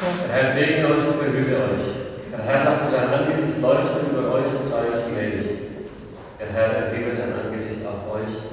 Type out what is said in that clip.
Der Herr segne euch und behüte euch. Der Herr lasse sein Angesicht leuchten über euch und sei euch gnädig. Der Herr erhebe sein Angesicht auf euch euch